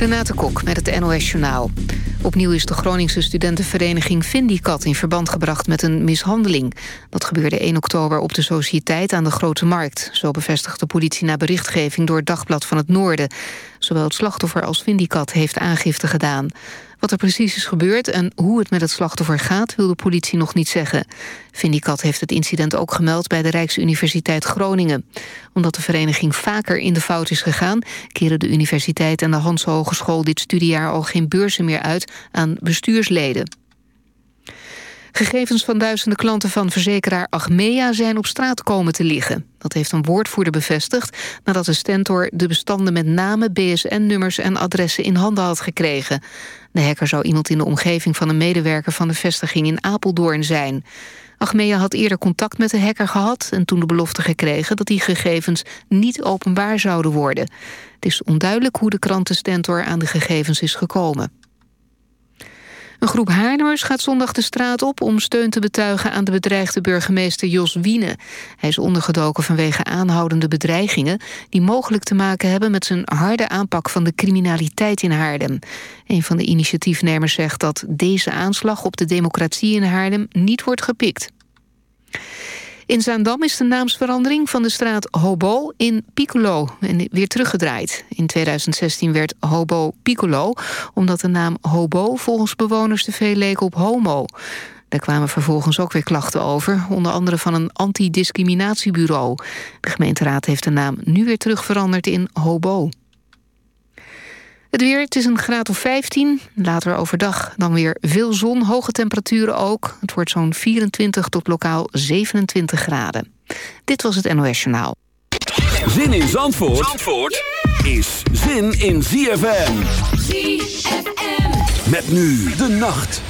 Renate Kok met het NOS Journaal. Opnieuw is de Groningse studentenvereniging Vindicat in verband gebracht met een mishandeling. Dat gebeurde 1 oktober op de Sociëteit aan de Grote Markt. Zo bevestigt de politie na berichtgeving door het Dagblad van het Noorden. Zowel het slachtoffer als Vindicat heeft aangifte gedaan. Wat er precies is gebeurd en hoe het met het slachtoffer gaat... wil de politie nog niet zeggen. Vindicat heeft het incident ook gemeld bij de Rijksuniversiteit Groningen. Omdat de vereniging vaker in de fout is gegaan... keren de universiteit en de Hans Hogeschool dit studiejaar al geen beurzen meer uit aan bestuursleden. Gegevens van duizenden klanten van verzekeraar Achmea zijn op straat komen te liggen. Dat heeft een woordvoerder bevestigd nadat de Stentor de bestanden met namen, BSN-nummers en adressen in handen had gekregen. De hacker zou iemand in de omgeving van een medewerker van de vestiging in Apeldoorn zijn. Achmea had eerder contact met de hacker gehad... en toen de belofte gekregen dat die gegevens niet openbaar zouden worden. Het is onduidelijk hoe de krantenstentor aan de gegevens is gekomen. Een groep Haarlemmers gaat zondag de straat op om steun te betuigen aan de bedreigde burgemeester Jos Wiene. Hij is ondergedoken vanwege aanhoudende bedreigingen die mogelijk te maken hebben met zijn harde aanpak van de criminaliteit in Haarlem. Een van de initiatiefnemers zegt dat deze aanslag op de democratie in Haarlem niet wordt gepikt. In Zaandam is de naamsverandering van de straat Hobo in Piccolo weer teruggedraaid. In 2016 werd Hobo Piccolo, omdat de naam Hobo volgens bewoners te veel leek op homo. Daar kwamen vervolgens ook weer klachten over, onder andere van een antidiscriminatiebureau. De gemeenteraad heeft de naam nu weer terugveranderd in Hobo. Het weer, het is een graad of 15. Later overdag dan weer veel zon, hoge temperaturen ook. Het wordt zo'n 24 tot lokaal 27 graden. Dit was het NOS Journaal. Zin in Zandvoort, Zandvoort is zin in ZFM. ZFM. Met nu de nacht.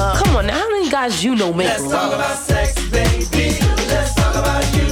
love. Come on, now, how many guys you know make Let's talk love? about sex, baby. Let's talk about you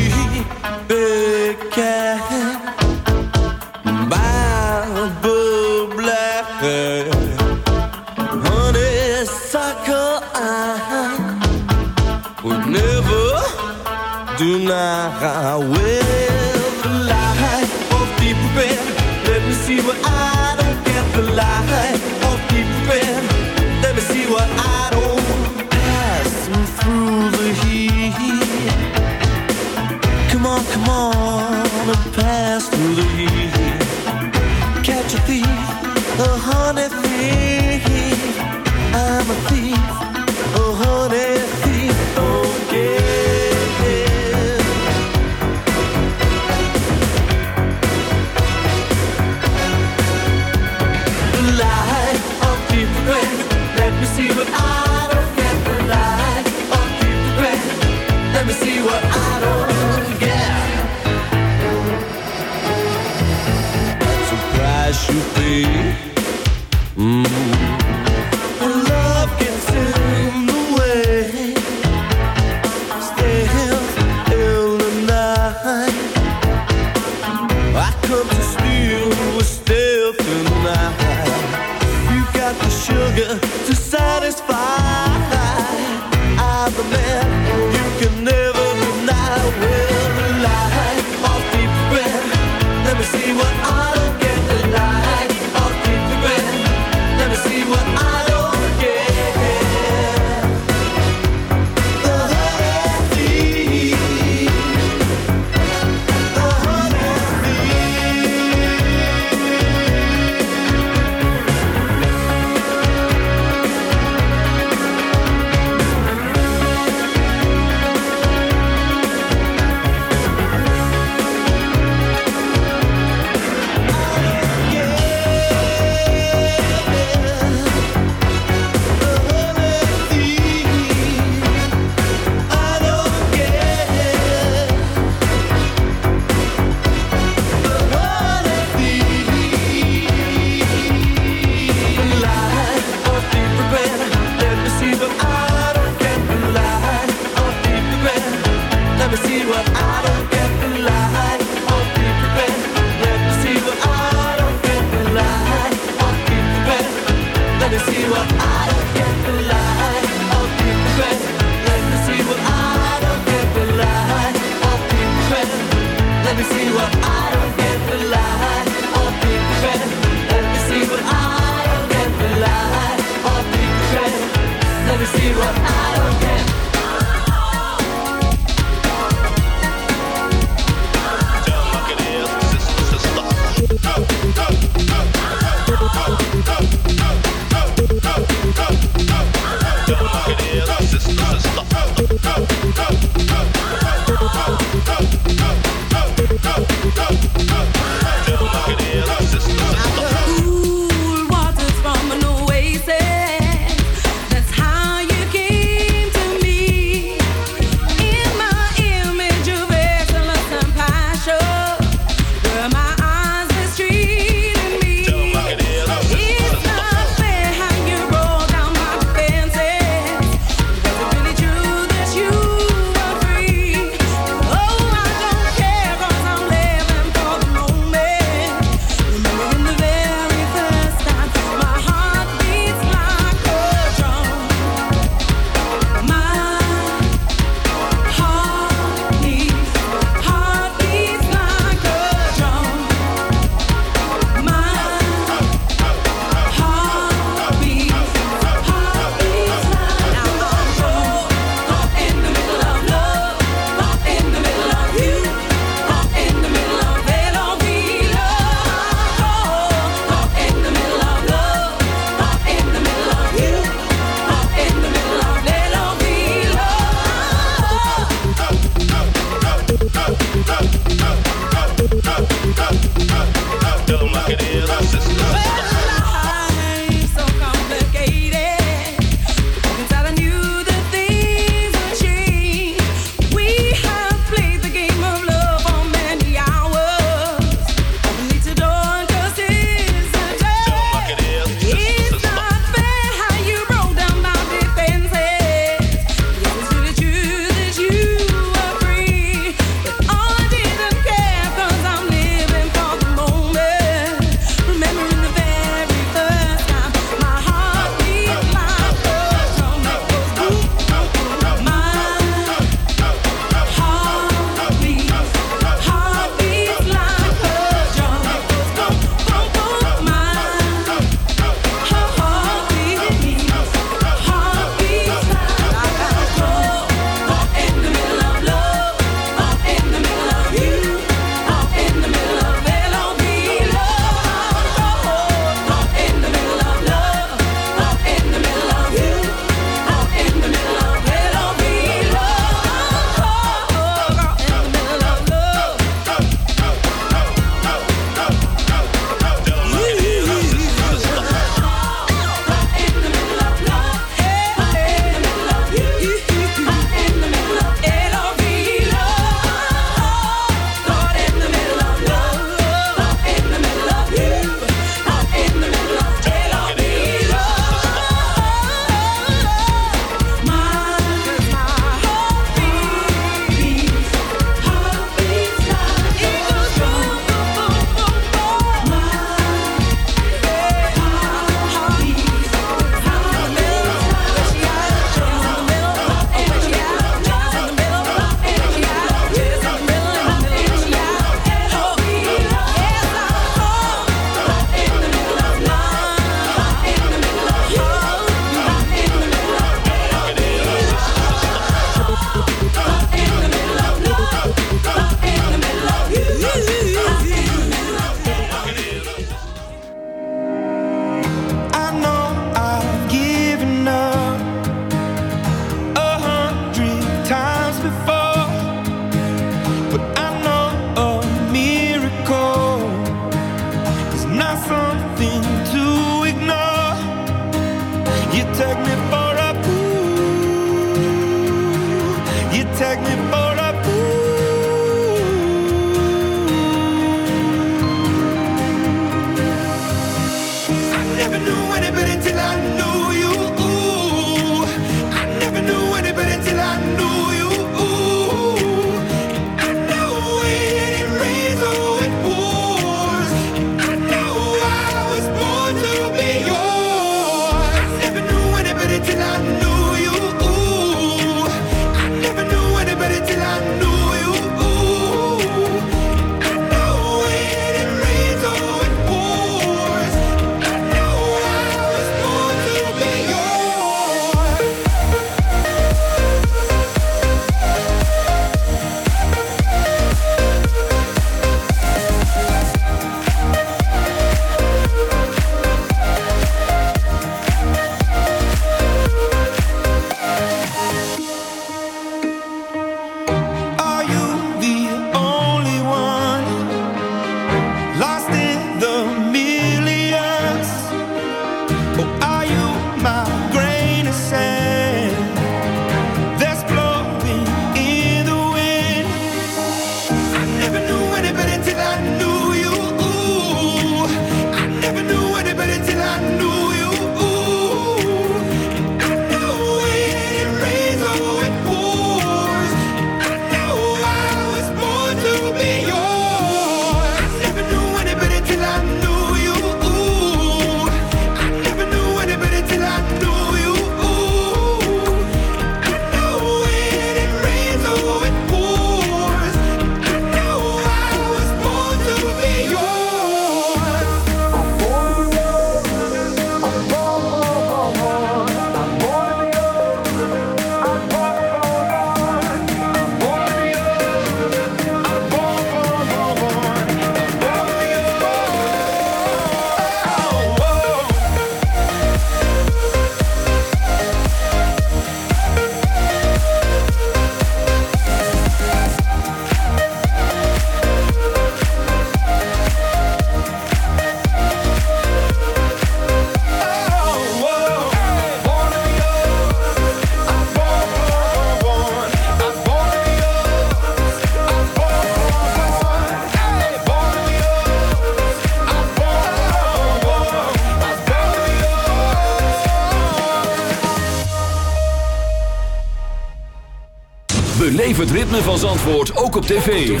ritme van Zandvoort ook op tv.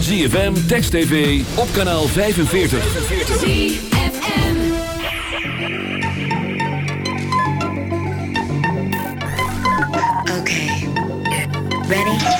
ZFM, Text TV, op kanaal 45. Oké, ready?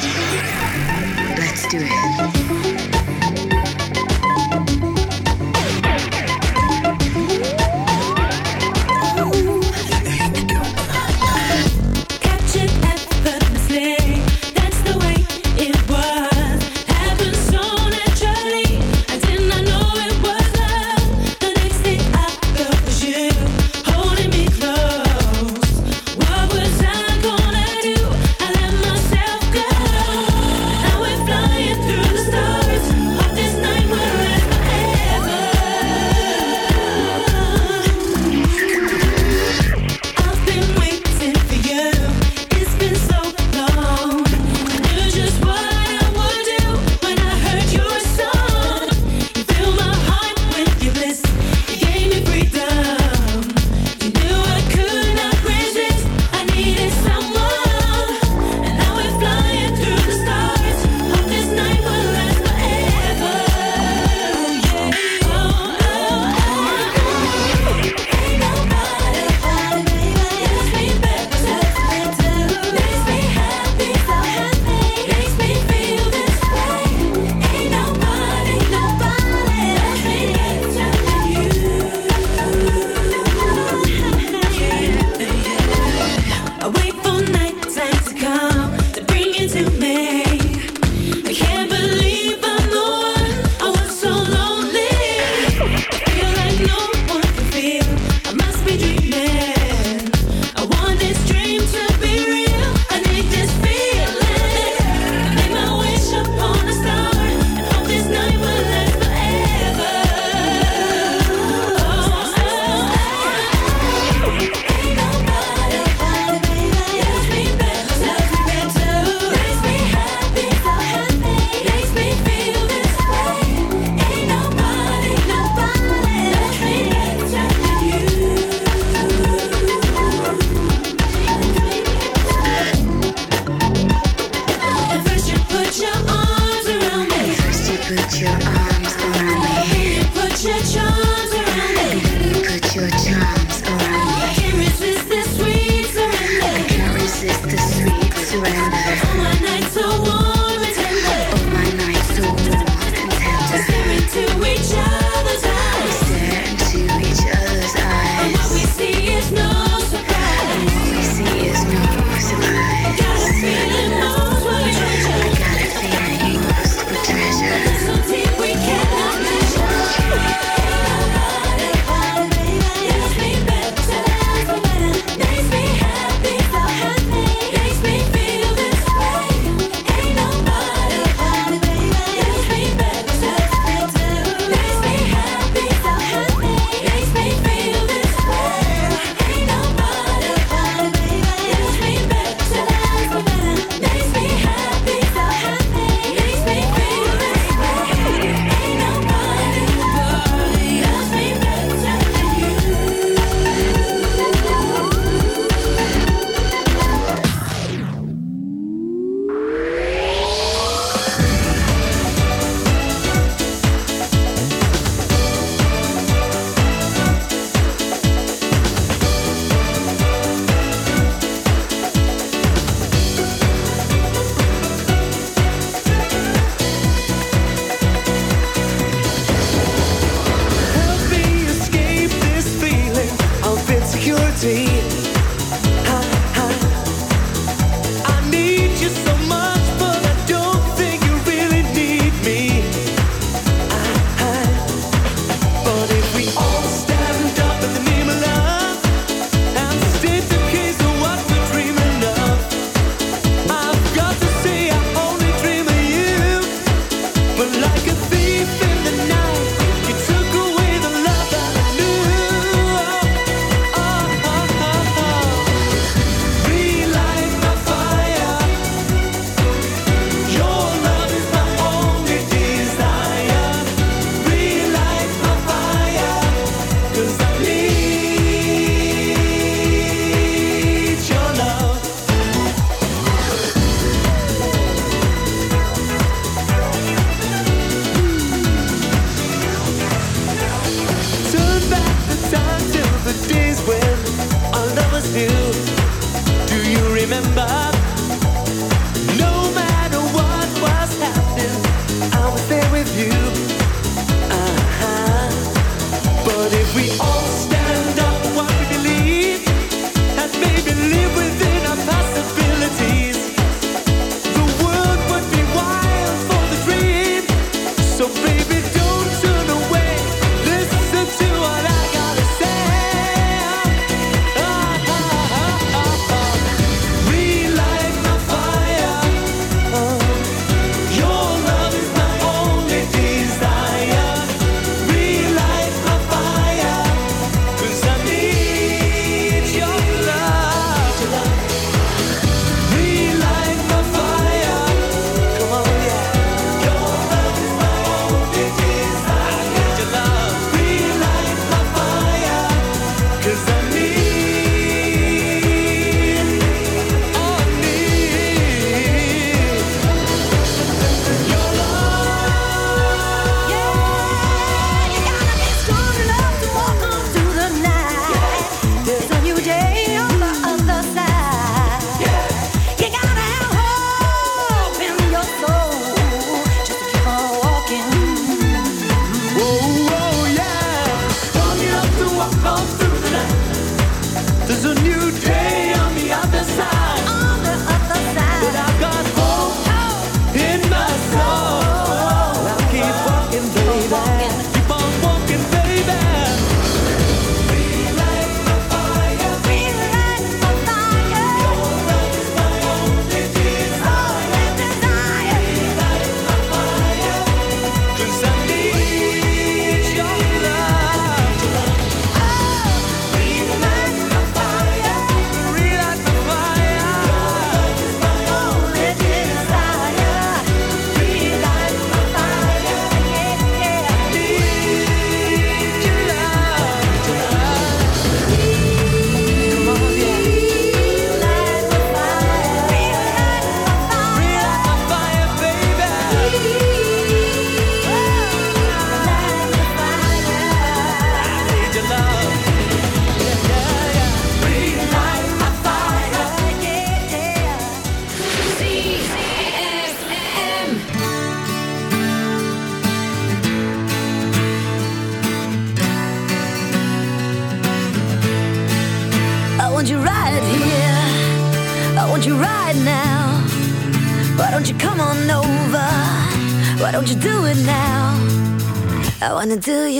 do you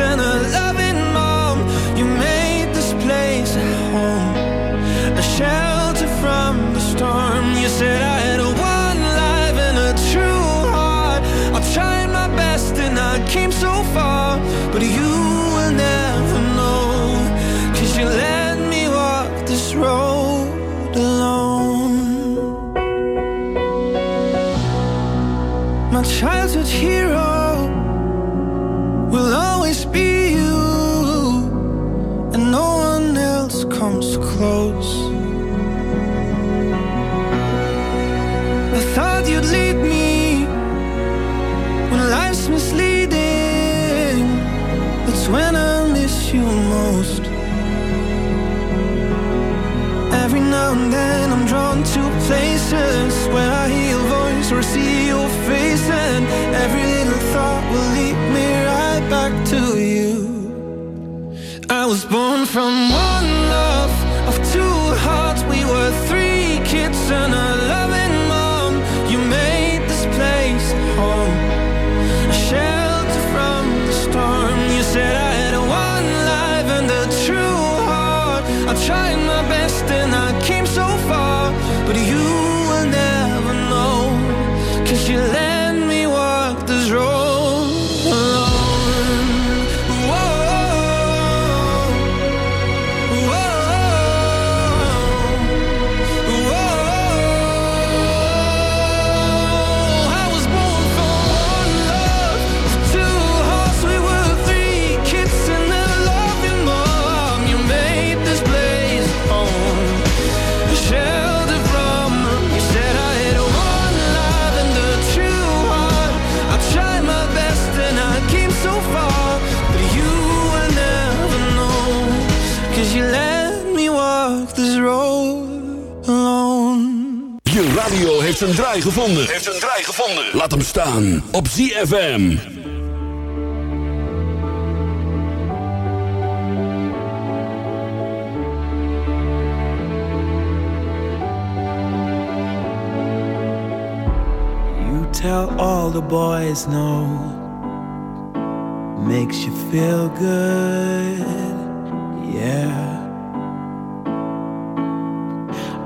lieutenant heeft een draai gevonden. Heeft een draai gevonden. Laat hem staan op ZFM. You tell all the boys no. Makes you feel good.